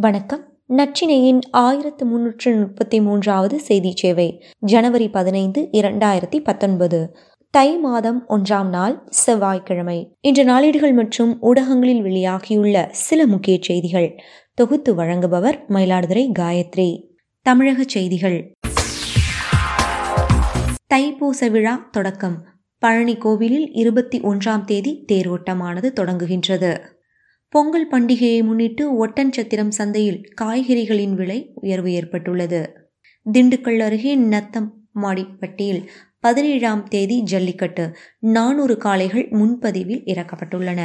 வணக்கம். நச்சினையின் ஆயிரத்து முன்னூற்று முப்பத்தி மூன்றாவது செய்தி சேவை ஜனவரி பதினைந்து இரண்டாயிரத்தி பத்தொன்பது. தை மாதம் ஒன்றாம் நாள் செவ்வாய்க்கிழமை. இன்று நாளேடுகள் மற்றும் ஊடகங்களில் வெளியாகியுள்ள சில முக்கிய செய்திகள். தொகுத்து வழங்குபவர் மயிலாடுதுறை காயத்ரி. தமிழக செய்திகள். தைப்பூச விழா தொடக்கம். பழனி கோவிலில் இருபத்தி ஒன்றாம் தேதி தேரோட்டமானது தொடங்குகின்றது. பொங்கல் பண்டிகையை முன்னிட்டு ஒட்டன்சத்திரம் சந்தையில் காய்கறிகளின் விலை உயர்வு ஏற்பட்டுள்ளது. திண்டுக்கல் அருகே நத்தம் மாடிப்பட்டியில் பதினேழாம் தேதி ஜல்லிக்கட்டு. நானூறு காளைகள் முன்பதிவில் இறக்கப்பட்டுள்ளன.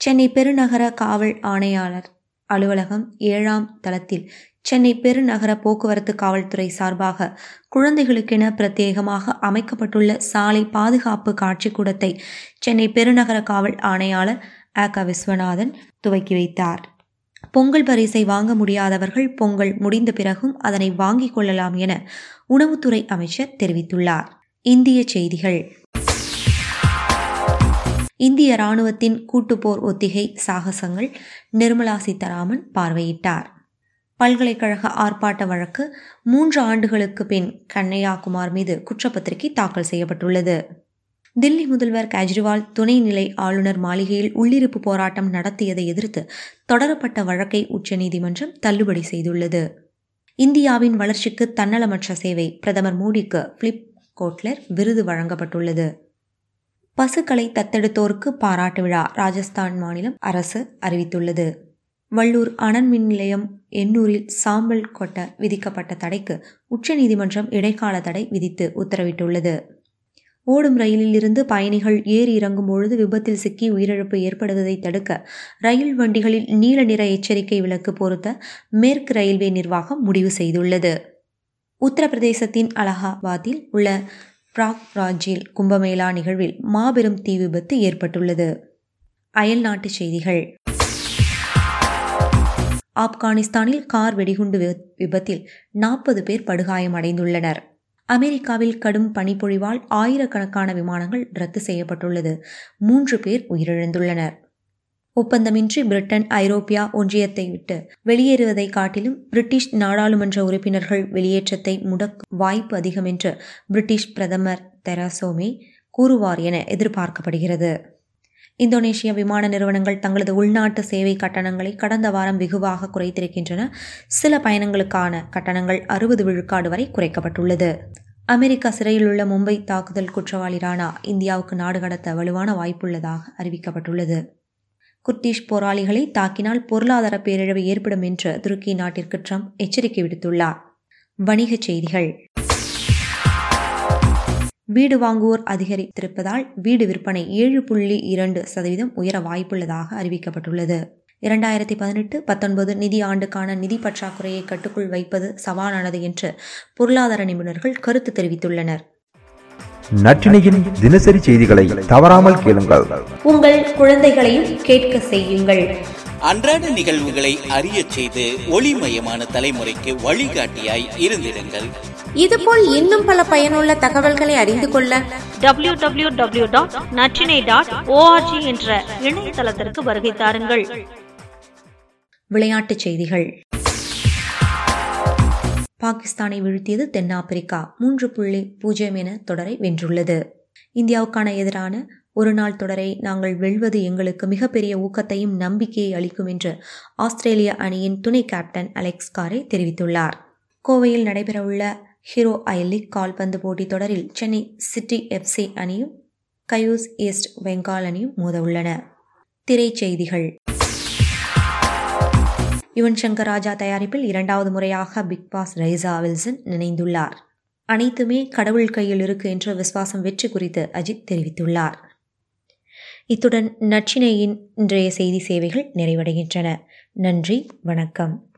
சென்னை பெருநகர காவல் ஆணையாளர் அலுவலகம் ஏழாம் தளத்தில் சென்னை பெருநகர போக்குவரத்து காவல்துறை சார்பாக குழந்தைகளுக்கென பிரத்யேகமாக அமைக்கப்பட்டுள்ள சாலை பாதுகாப்பு காட்சிக்கூடத்தை சென்னை பெருநகர காவல் ஆணையாளர் அ க விஸ்வநாதன் துவக்கி வைத்தார். பொங்கல் பரிசை வாங்க முடியாதவர்கள் பொங்கல் முடிந்த பிறகும் அதனை வாங்கிக் கொள்ளலாம் என உணவுத்துறை அமைச்சர் தெரிவித்துள்ளார். இந்திய செய்திகள். இந்திய ராணுவத்தின் கூட்டுப்போர் ஒத்திகை சாகசங்கள் நிர்மலா சீதாராமன் பார்வையிட்டார். பல்கலைக்கழக ஆர்ப்பாட்ட வழக்கு மூன்று ஆண்டுகளுக்கு பின் கண்ணையாகுமார் மீது குற்றப்பத்திரிகை தாக்கல் செய்யப்பட்டுள்ளது. தில்லி முதல்வர் கெஜ்ரிவால் துணைநிலை ஆளுநர் மாளிகையில் உள்ளிருப்பு போராட்டம் நடத்தியதை எதிர்த்து தொடரப்பட்ட வழக்கை உச்சநீதிமன்றம் தள்ளுபடி செய்துள்ளது. இந்தியாவின் வளர்ச்சிக்கு தன்னலமற்ற சேவை பிரதமர் மோடிக்கு பிலிப் கோட்லர் விருது வழங்கப்பட்டுள்ளது. பசுக்களை தத்தெடுத்தோருக்கு பாராட்டு விழா ராஜஸ்தான் மாநிலம் அரசு அறிவித்துள்ளது. வள்ளூர் அனல் மின் நிலையம் எண்ணூரில் சாம்பல் கொட்ட விதிக்கப்பட்ட தடைக்கு உச்சநீதிமன்றம் இடைக்கால தடை விதித்து உத்தரவிட்டுள்ளது. ஓடும் ரயிலில் இருந்து பயணிகள் ஏறி இறங்கும் பொழுது விபத்தில் சிக்கி உயிரிழப்பு ஏற்படுவதை தடுக்க ரயில் வண்டிகளில் நீல நிற எச்சரிக்கை விளக்கு பொருத்த மேற்கு ரயில்வே நிர்வாகம் முடிவு செய்துள்ளது. உத்தரப்பிரதேசத்தின் அலகாபாத்தில் உள்ள பிராக்ராஜில் கும்பமேளா நிகழ்வில் மாபெரும் தீ விபத்து ஏற்பட்டுள்ளது. அயல் நாட்டு செய்திகள். ஆப்கானிஸ்தானில் கார் வெடிகுண்டு விபத்தில் நாற்பது பேர் படுகாயமடைந்துள்ளனர். அமெரிக்காவில் கடும் பனிப்பொழிவால் ஆயிரக்கணக்கான விமானங்கள் ரத்து செய்யப்பட்டுள்ளது. மூன்று பேர் உயிரிழந்துள்ளனர். ஒப்பந்தமின்றி பிரிட்டன் ஐரோப்பியா ஒன்றியத்தை விட்டு வெளியேறுவதை காட்டிலும் பிரிட்டிஷ் நாடாளுமன்ற உறுப்பினர்கள் வெளியேற்றத்தை முடக்க வாய்ப்பு அதிகம் என்று பிரிட்டிஷ் பிரதமர் தெராசோமே கூறுவார் என எதிர்பார்க்கப்படுகிறது. இந்தோனேஷிய விமான நிறுவனங்கள் தங்களது உள்நாட்டு சேவை கட்டணங்களை கடந்த வாரம் வெகுவாக குறைத்திருக்கின்றன. சில பயணங்களுக்கான கட்டணங்கள் அறுபது விழுக்காடு வரை குறைக்கப்பட்டுள்ளது. அமெரிக்கா சிறையில் உள்ள மும்பை தாக்குதல் குற்றவாளி ராணா இந்தியாவுக்கு நாடு கடத்த வலுவான வாய்ப்புள்ளதாக அறிவிக்கப்பட்டுள்ளது. குர்திஷ் போராளிகளை தாக்கினால் பொருளாதார பேரிழவு ஏற்படும் என்று துருக்கி நாட்டிற்கு ட்ரம்ப் எச்சரிக்கை விடுத்துள்ளார். வணிகச் செய்திகள். வீடு வாங்குவோர் அதிகரித்திருப்பதால் வீடு விற்பனை ஏழு புள்ளி இரண்டு சதவீதம் உயர வாய்ப்புள்ளதாக அறிவிக்கப்பட்டுள்ளது. இரண்டாயிரத்தி பதினெட்டு பத்தொன்பது நிதி ஆண்டுக்கான நிதி பற்றாக்குறையை கட்டுக்குள் வைப்பது சவாலானது என்று பொருளாதார நிபுணர்கள் கருத்து தெரிவித்துள்ளனர். நற்றினையின் தினசரி செய்திகளை தவறாமல் கேளுங்கள். உங்கள் குழந்தைகளையும் கேட்க செய்யுங்கள். அன்றாட நிகழ்வுகளை அறிய செய்து ஒளிமயமான தலைமுறைக்கு வழிகாட்டியாய் இருந்திருங்கள் இதுபோல் இன்னும் பல பயனுள்ள தகவல்களை அறிந்து கொள்ள W W W dot Natrinai dot ORG என்ற இணையதளத்திற்கு வருகை தாருங்கள். விளையாட்டுச் செய்திகள். பாகிஸ்தானை வீழ்த்தியது தென்னாப்பிரிக்கா. மூன்று புள்ளி பூஜ்ஜியம் என தொடரை வென்றுள்ளது. இந்தியாவுக்கான எதிரான ஒரு நாள் தொடரை நாங்கள் வெல்வது எங்களுக்கு மிகப்பெரிய ஊக்கத்தையும் நம்பிக்கையை அளிக்கும் என்று ஆஸ்திரேலிய அணியின் துணை கேப்டன் அலெக்ஸ் காரே தெரிவித்துள்ளார். கோவையில் நடைபெறவுள்ள ஹீரோ ஐ லீக் கால்பந்து போட்டி தொடரில் சென்னை சிட்டி எஃப்சி அணியும் கயூஸ் ஈஸ்ட் பெங்கால் அணியும் மோதவுள்ளன. திரைச்செய்திகள் யுவன் சங்கர் ராஜா தயாரிப்பில் இரண்டாவது முறையாக பிக் பாஸ் ரைசா வில்சன் நினைந்துள்ளார் அனைத்துமே கடவுள் கையில் இருக்கு என்ற விசுவாசம் வெற்றி குறித்து அஜித் தெரிவித்துள்ளார். இத்துடன் நச்சினையின் இன்றைய செய்தி சேவைகள் நிறைவடைகின்றன. நன்றி வணக்கம்.